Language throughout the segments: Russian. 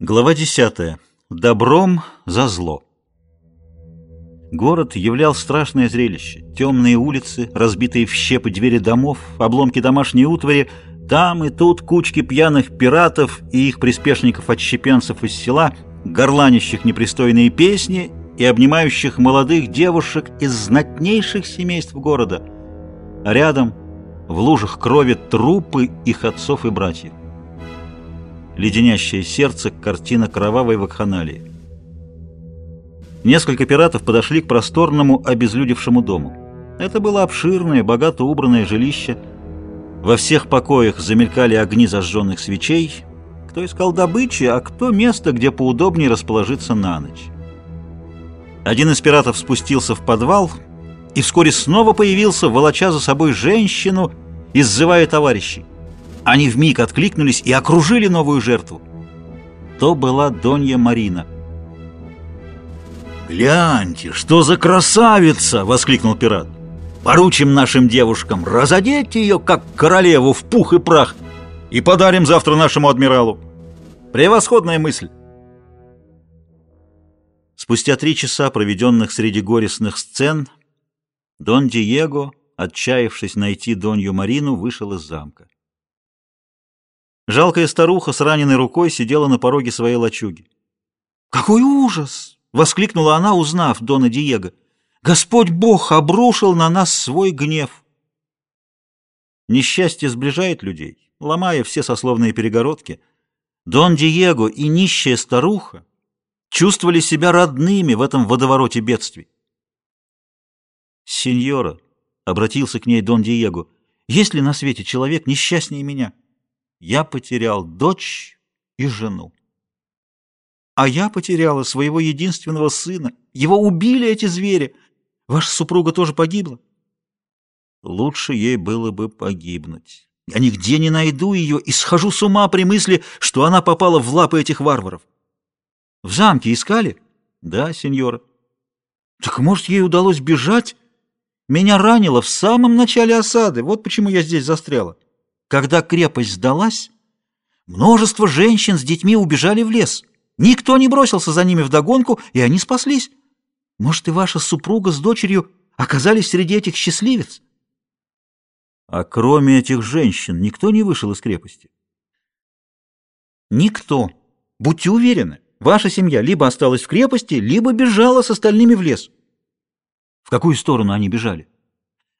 Глава 10. Добром за зло. Город являл страшное зрелище. Темные улицы, разбитые в щепы двери домов, обломки домашней утвари, там и тут кучки пьяных пиратов и их приспешников-отщепенцев из села, горланящих непристойные песни и обнимающих молодых девушек из знатнейших семейств города. А рядом, в лужах крови, трупы их отцов и братьев леденящее сердце картина кровавой вакханалии. Несколько пиратов подошли к просторному обезлюдевшему дому. Это было обширное, богато убранное жилище. Во всех покоях замелькали огни зажженных свечей. Кто искал добычи, а кто место, где поудобнее расположиться на ночь. Один из пиратов спустился в подвал и вскоре снова появился, волоча за собой женщину, иззывая товарищей. Они вмиг откликнулись и окружили новую жертву. То была Донья Марина. «Гляньте, что за красавица!» — воскликнул пират. «Поручим нашим девушкам разодеть ее, как королеву, в пух и прах, и подарим завтра нашему адмиралу. Превосходная мысль!» Спустя три часа, проведенных среди горестных сцен, Дон Диего, отчаявшись найти Донью Марину, вышел из замка. Жалкая старуха с раненой рукой сидела на пороге своей лачуги. «Какой ужас!» — воскликнула она, узнав Дона Диего. «Господь Бог обрушил на нас свой гнев!» Несчастье сближает людей, ломая все сословные перегородки. Дон Диего и нищая старуха чувствовали себя родными в этом водовороте бедствий. «Сеньора», — обратился к ней Дон Диего, — «есть ли на свете человек несчастнее меня?» Я потерял дочь и жену. А я потеряла своего единственного сына. Его убили эти звери. Ваша супруга тоже погибла? Лучше ей было бы погибнуть. Я нигде не найду ее и схожу с ума при мысли, что она попала в лапы этих варваров. В замке искали? Да, сеньора. Так может, ей удалось бежать? Меня ранило в самом начале осады. Вот почему я здесь застряла. Когда крепость сдалась, множество женщин с детьми убежали в лес. Никто не бросился за ними вдогонку, и они спаслись. Может, и ваша супруга с дочерью оказались среди этих счастливец? А кроме этих женщин никто не вышел из крепости? Никто. Будьте уверены, ваша семья либо осталась в крепости, либо бежала с остальными в лес. В какую сторону они бежали?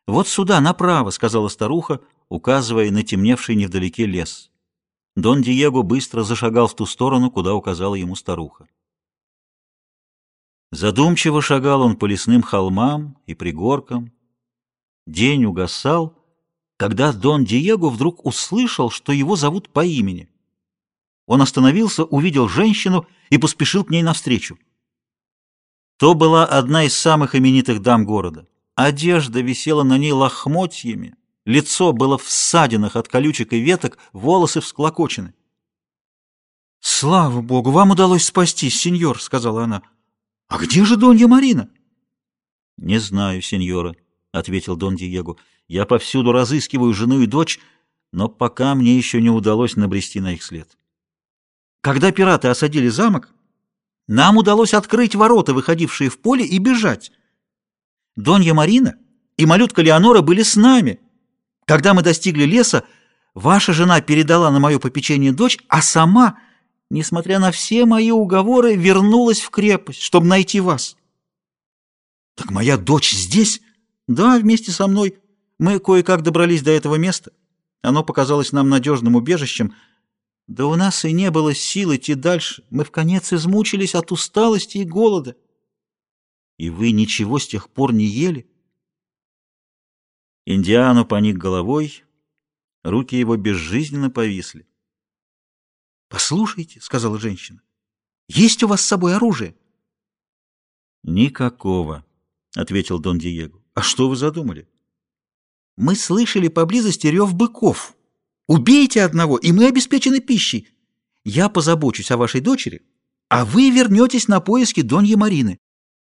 Вот сюда, направо, сказала старуха, указывая на темневший невдалеке лес. Дон Диего быстро зашагал в ту сторону, куда указала ему старуха. Задумчиво шагал он по лесным холмам и пригоркам. День угасал, когда Дон Диего вдруг услышал, что его зовут по имени. Он остановился, увидел женщину и поспешил к ней навстречу. То была одна из самых именитых дам города. Одежда висела на ней лохмотьями, Лицо было в ссадинах от колючек и веток, волосы всклокочены. «Слава богу, вам удалось спастись, сеньор», — сказала она. «А где же Донья Марина?» «Не знаю, сеньора», — ответил Дон Диего. «Я повсюду разыскиваю жену и дочь, но пока мне еще не удалось набрести на их след». «Когда пираты осадили замок, нам удалось открыть ворота, выходившие в поле, и бежать. Донья Марина и малютка Леонора были с нами». Когда мы достигли леса, ваша жена передала на мое попечение дочь, а сама, несмотря на все мои уговоры, вернулась в крепость, чтобы найти вас. Так моя дочь здесь? Да, вместе со мной. Мы кое-как добрались до этого места. Оно показалось нам надежным убежищем. Да у нас и не было сил идти дальше. Мы в конец измучились от усталости и голода. И вы ничего с тех пор не ели? Индиану поник головой, руки его безжизненно повисли. «Послушайте», — сказала женщина, — «есть у вас с собой оружие?» «Никакого», — ответил Дон Диего. «А что вы задумали?» «Мы слышали поблизости рев быков. Убейте одного, и мы обеспечены пищей. Я позабочусь о вашей дочери, а вы вернетесь на поиски Доньи Марины».